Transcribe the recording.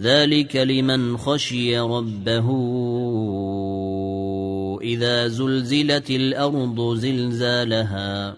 ذلك لمن خشي ربه اذا زلزلت الأرض زلزالها